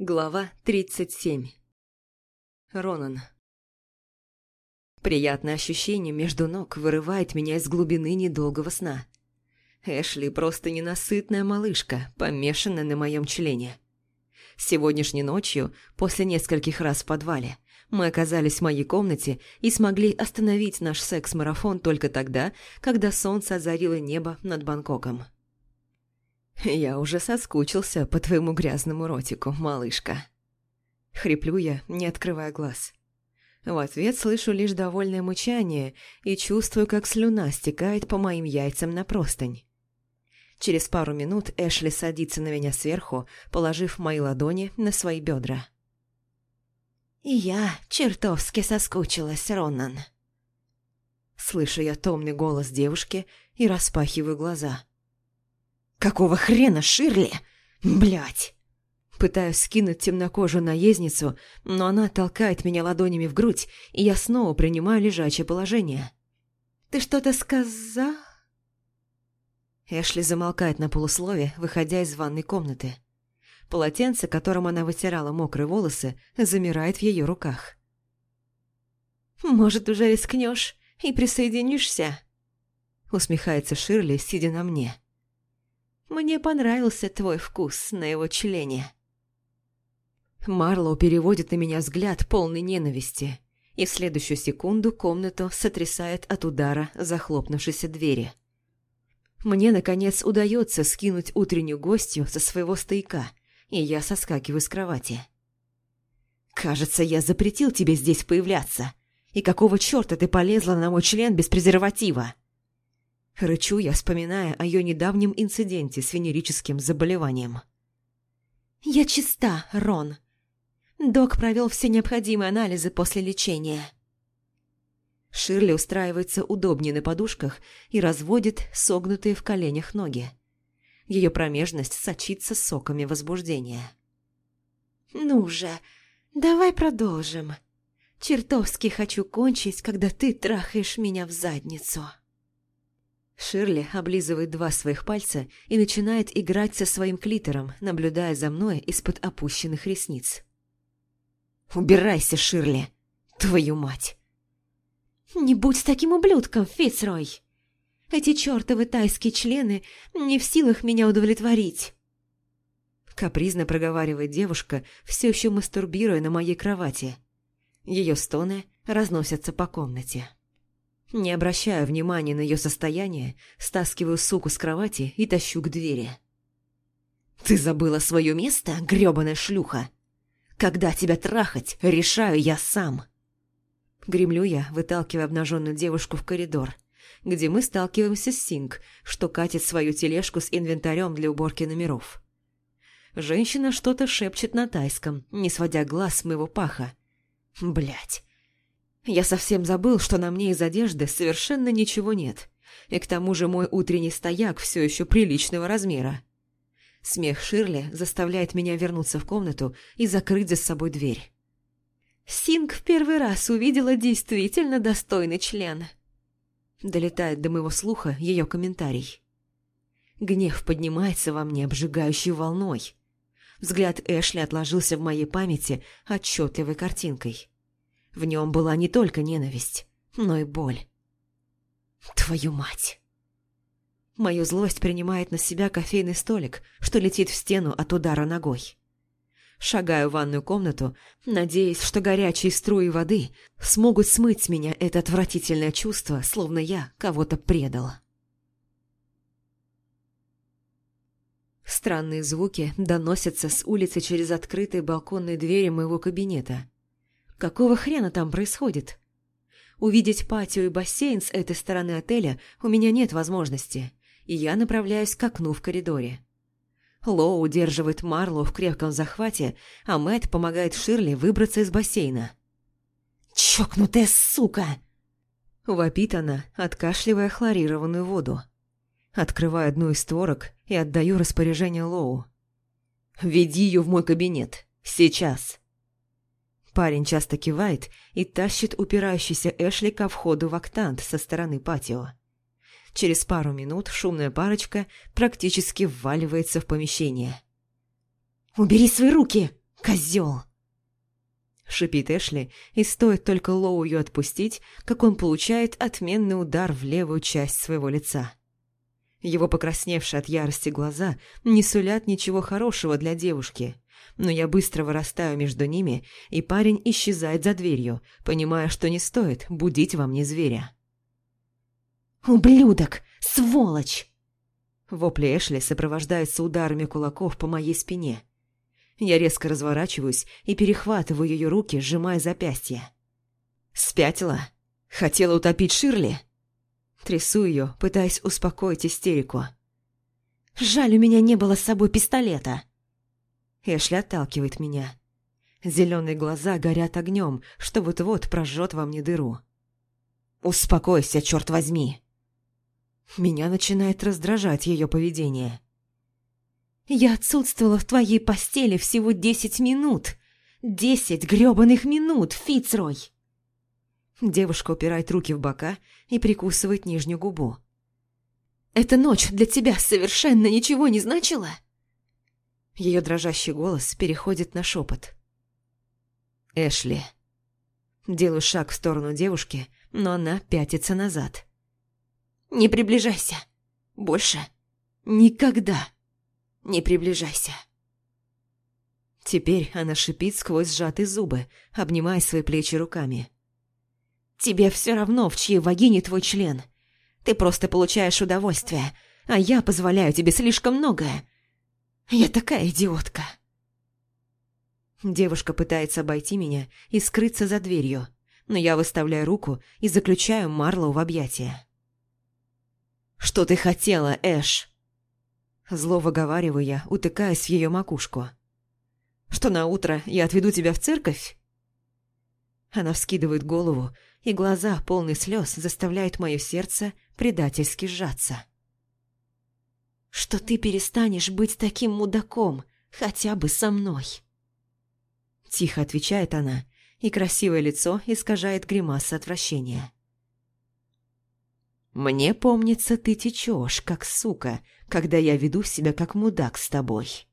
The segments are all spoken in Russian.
Глава 37 Ронан Приятное ощущение между ног вырывает меня из глубины недолгого сна. Эшли просто ненасытная малышка, помешанная на моем члене. Сегодняшней ночью, после нескольких раз в подвале, мы оказались в моей комнате и смогли остановить наш секс-марафон только тогда, когда солнце озарило небо над Бангкоком. «Я уже соскучился по твоему грязному ротику, малышка». Хриплю я, не открывая глаз. В ответ слышу лишь довольное мычание и чувствую, как слюна стекает по моим яйцам на простынь. Через пару минут Эшли садится на меня сверху, положив мои ладони на свои бедра. «И я чертовски соскучилась, Ронан». Слышу я томный голос девушки и распахиваю глаза. «Какого хрена, Ширли? Блять!» Пытаюсь скинуть темнокожую наездницу, но она толкает меня ладонями в грудь, и я снова принимаю лежачее положение. «Ты что-то сказал?» Эшли замолкает на полуслове, выходя из ванной комнаты. Полотенце, которым она вытирала мокрые волосы, замирает в ее руках. «Может, уже рискнешь и присоединишься?» Усмехается Ширли, сидя на мне. Мне понравился твой вкус на его члене». Марлоу переводит на меня взгляд полный ненависти, и в следующую секунду комнату сотрясает от удара захлопнувшейся двери. Мне, наконец, удается скинуть утреннюю гостью со своего стояка, и я соскакиваю с кровати. «Кажется, я запретил тебе здесь появляться. И какого черта ты полезла на мой член без презерватива?» Рычу я, вспоминая о ее недавнем инциденте с венерическим заболеванием. «Я чиста, Рон. Док провел все необходимые анализы после лечения». Ширли устраивается удобнее на подушках и разводит согнутые в коленях ноги. Ее промежность сочится соками возбуждения. «Ну же, давай продолжим. Чертовски хочу кончить, когда ты трахаешь меня в задницу». Ширли облизывает два своих пальца и начинает играть со своим клитором, наблюдая за мной из-под опущенных ресниц. «Убирайся, Ширли! Твою мать!» «Не будь таким ублюдком, Фицрой! Эти чертовы тайские члены не в силах меня удовлетворить!» Капризно проговаривает девушка, все еще мастурбируя на моей кровати. Ее стоны разносятся по комнате. Не обращая внимания на ее состояние, стаскиваю суку с кровати и тащу к двери. «Ты забыла свое место, грёбаная шлюха? Когда тебя трахать, решаю я сам!» Гремлю я, выталкивая обнаженную девушку в коридор, где мы сталкиваемся с Синг, что катит свою тележку с инвентарем для уборки номеров. Женщина что-то шепчет на тайском, не сводя глаз с моего паха. Блять, я совсем забыл, что на мне из одежды совершенно ничего нет. И к тому же мой утренний стояк все еще приличного размера. Смех Ширли заставляет меня вернуться в комнату и закрыть за собой дверь. Синг в первый раз увидела действительно достойный член. Долетает до моего слуха ее комментарий. Гнев поднимается во мне обжигающей волной. Взгляд Эшли отложился в моей памяти отчетливой картинкой. В нем была не только ненависть, но и боль. Твою мать! Мою злость принимает на себя кофейный столик, что летит в стену от удара ногой. Шагаю в ванную комнату, надеясь, что горячие струи воды смогут смыть с меня это отвратительное чувство, словно я кого-то предал. Странные звуки доносятся с улицы через открытые балконные двери моего кабинета. Какого хрена там происходит? Увидеть патио и бассейн с этой стороны отеля у меня нет возможности, и я направляюсь к окну в коридоре. Лоу удерживает Марло в крепком захвате, а Мэтт помогает Ширли выбраться из бассейна. «Чокнутая сука!» Вопит она, откашливая хлорированную воду. Открываю одну из створок и отдаю распоряжение Лоу. «Веди ее в мой кабинет. Сейчас!» Парень часто кивает и тащит упирающийся Эшли ко входу в октант со стороны патио. Через пару минут шумная парочка практически вваливается в помещение. «Убери свои руки! Козёл!» Шипит Эшли, и стоит только Лоу ее отпустить, как он получает отменный удар в левую часть своего лица. Его покрасневшие от ярости глаза не сулят ничего хорошего для девушки, но я быстро вырастаю между ними, и парень исчезает за дверью, понимая, что не стоит будить во мне зверя. «Ублюдок! Сволочь!» Вопли Эшли сопровождаются ударами кулаков по моей спине. Я резко разворачиваюсь и перехватываю ее руки, сжимая запястье. «Спятила? Хотела утопить Ширли?» Трясу ее, пытаясь успокоить истерику. «Жаль, у меня не было с собой пистолета!» Эшли отталкивает меня. Зеленые глаза горят огнем, что вот-вот прожжет во мне дыру. «Успокойся, черт возьми!» Меня начинает раздражать ее поведение. «Я отсутствовала в твоей постели всего десять минут! Десять грёбаных минут, Фицрой!» Девушка упирает руки в бока и прикусывает нижнюю губу. «Эта ночь для тебя совершенно ничего не значила?» Ее дрожащий голос переходит на шепот. «Эшли». Делаю шаг в сторону девушки, но она пятится назад. «Не приближайся. Больше. Никогда. Не приближайся». Теперь она шипит сквозь сжатые зубы, обнимая свои плечи руками. «Тебе все равно, в чьей вагине твой член. Ты просто получаешь удовольствие, а я позволяю тебе слишком многое. Я такая идиотка». Девушка пытается обойти меня и скрыться за дверью, но я выставляю руку и заключаю Марлоу в объятия. «Что ты хотела, Эш?» Зло выговариваю я, утыкаясь в ее макушку. «Что на утро я отведу тебя в церковь?» Она вскидывает голову, и глаза, полные слез, заставляют мое сердце предательски сжаться. «Что ты перестанешь быть таким мудаком, хотя бы со мной?» Тихо отвечает она, и красивое лицо искажает гримаса отвращения. Мне помнится, ты течешь, как сука, когда я веду себя как мудак с тобой.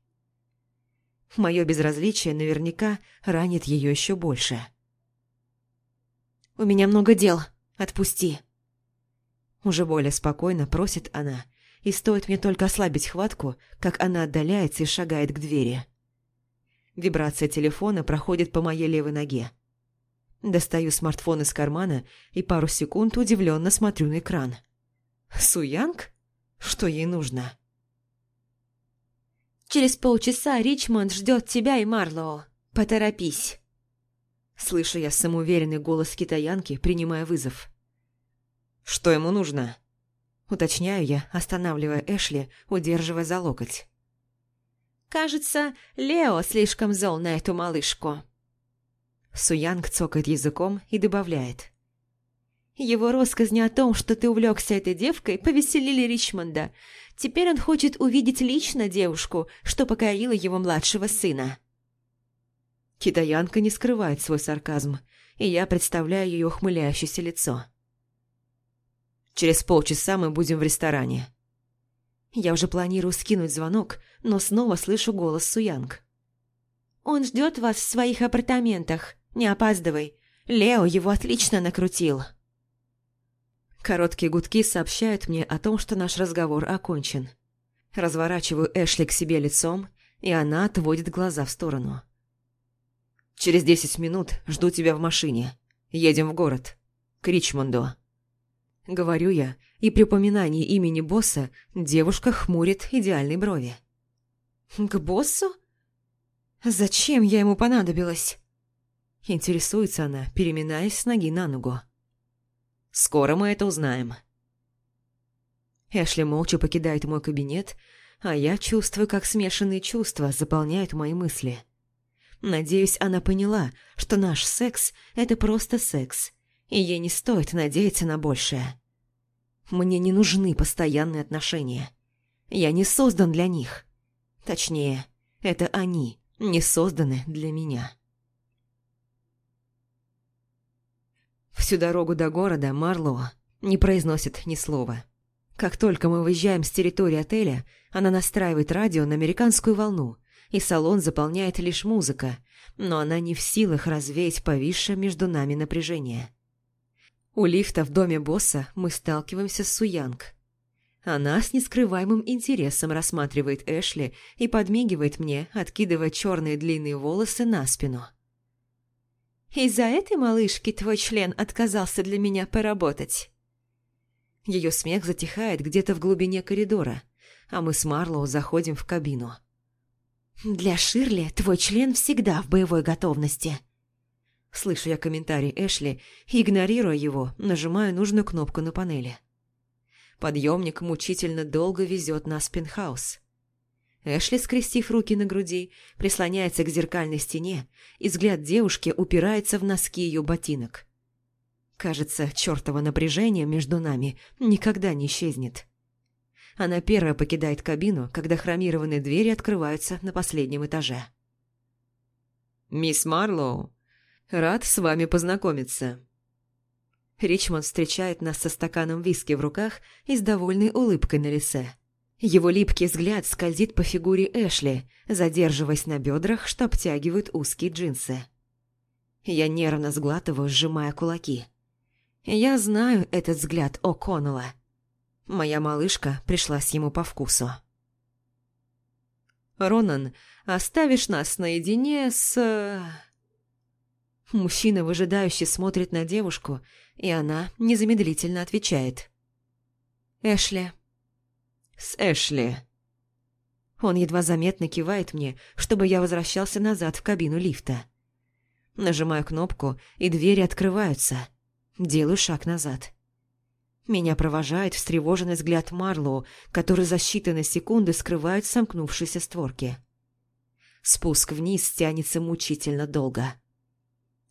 Мое безразличие наверняка ранит ее еще больше. «У меня много дел. Отпусти». Уже более спокойно просит она, и стоит мне только ослабить хватку, как она отдаляется и шагает к двери. Вибрация телефона проходит по моей левой ноге. Достаю смартфон из кармана и пару секунд удивленно смотрю на экран. Суянг? Что ей нужно? «Через полчаса Ричмонд ждет тебя и Марлоу. Поторопись!» Слышу я самоуверенный голос китаянки, принимая вызов. «Что ему нужно?» Уточняю я, останавливая Эшли, удерживая за локоть. «Кажется, Лео слишком зол на эту малышку». Суянг цокает языком и добавляет. Его россказни о том, что ты увлекся этой девкой, повеселили Ричмонда. Теперь он хочет увидеть лично девушку, что покорила его младшего сына. Китаянка не скрывает свой сарказм, и я представляю ее ухмыляющееся лицо. Через полчаса мы будем в ресторане. Я уже планирую скинуть звонок, но снова слышу голос Суянг. «Он ждет вас в своих апартаментах. Не опаздывай. Лео его отлично накрутил. Короткие гудки сообщают мне о том, что наш разговор окончен. Разворачиваю Эшли к себе лицом, и она отводит глаза в сторону. «Через десять минут жду тебя в машине. Едем в город. К Ричмонду». Говорю я, и при упоминании имени босса девушка хмурит идеальной брови. «К боссу? Зачем я ему понадобилась?» Интересуется она, переминаясь с ноги на ногу. «Скоро мы это узнаем». Эшли молча покидает мой кабинет, а я чувствую, как смешанные чувства заполняют мои мысли. Надеюсь, она поняла, что наш секс – это просто секс, и ей не стоит надеяться на большее. Мне не нужны постоянные отношения. Я не создан для них. Точнее, это они не созданы для меня. Всю дорогу до города Марлоу не произносит ни слова. Как только мы выезжаем с территории отеля, она настраивает радио на американскую волну, и салон заполняет лишь музыка, но она не в силах развеять повисшее между нами напряжение. У лифта в доме босса мы сталкиваемся с Суянг. Она с нескрываемым интересом рассматривает Эшли и подмигивает мне, откидывая черные длинные волосы на спину. «Из-за этой малышки твой член отказался для меня поработать?» Ее смех затихает где-то в глубине коридора, а мы с Марлоу заходим в кабину. «Для Ширли твой член всегда в боевой готовности». Слышу я комментарий Эшли игнорируя его, нажимаю нужную кнопку на панели. Подъемник мучительно долго везет нас в пентхаус. Эшли, скрестив руки на груди, прислоняется к зеркальной стене, и взгляд девушки упирается в носки ее ботинок. Кажется, чертово напряжение между нами никогда не исчезнет. Она первая покидает кабину, когда хромированные двери открываются на последнем этаже. «Мисс Марлоу, рад с вами познакомиться». Ричмонд встречает нас со стаканом виски в руках и с довольной улыбкой на лице. Его липкий взгляд скользит по фигуре Эшли, задерживаясь на бедрах, что обтягивают узкие джинсы. Я нервно сглатываю, сжимая кулаки. Я знаю этот взгляд О'Коннелла. Моя малышка пришлась ему по вкусу. «Ронан, оставишь нас наедине с...» Мужчина выжидающе смотрит на девушку, и она незамедлительно отвечает. «Эшли». «С Эшли». Он едва заметно кивает мне, чтобы я возвращался назад в кабину лифта. Нажимаю кнопку, и двери открываются. Делаю шаг назад. Меня провожает встревоженный взгляд Марлоу, который за считанные секунды скрывает сомкнувшиеся створки. Спуск вниз тянется мучительно долго.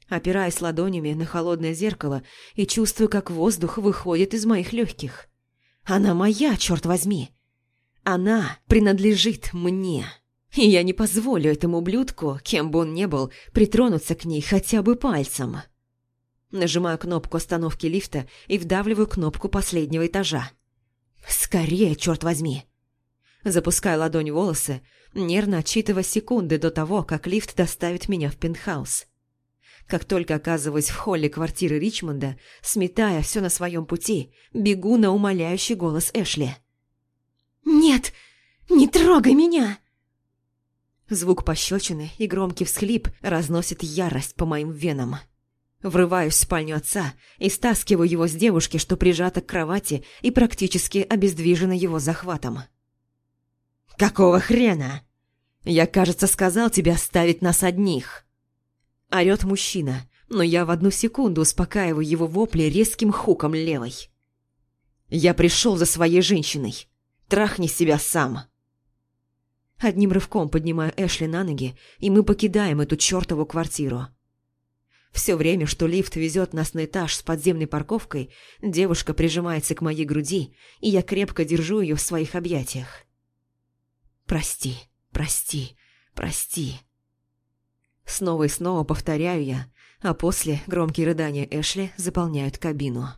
Опираясь ладонями на холодное зеркало и чувствую, как воздух выходит из моих легких. Она моя, черт возьми! Она принадлежит мне. И я не позволю этому ублюдку, кем бы он ни был, притронуться к ней хотя бы пальцем. Нажимаю кнопку остановки лифта и вдавливаю кнопку последнего этажа. «Скорее, черт возьми!» Запускаю ладонь волосы, нервно отчитывая секунды до того, как лифт доставит меня в пентхаус. Как только оказываюсь в холле квартиры Ричмонда, сметая все на своем пути, бегу на умоляющий голос Эшли. «Нет! Не трогай меня!» Звук пощечины и громкий всхлип разносит ярость по моим венам. Врываюсь в спальню отца и стаскиваю его с девушки, что прижата к кровати и практически обездвижена его захватом. «Какого хрена? Я, кажется, сказал тебе оставить нас одних!» Орёт мужчина, но я в одну секунду успокаиваю его вопли резким хуком левой. «Я пришел за своей женщиной. Трахни себя сам!» Одним рывком поднимаю Эшли на ноги, и мы покидаем эту чертову квартиру. Все время, что лифт везет нас на этаж с подземной парковкой, девушка прижимается к моей груди, и я крепко держу ее в своих объятиях. «Прости, прости, прости». Снова и снова повторяю я, а после громкие рыдания Эшли заполняют кабину.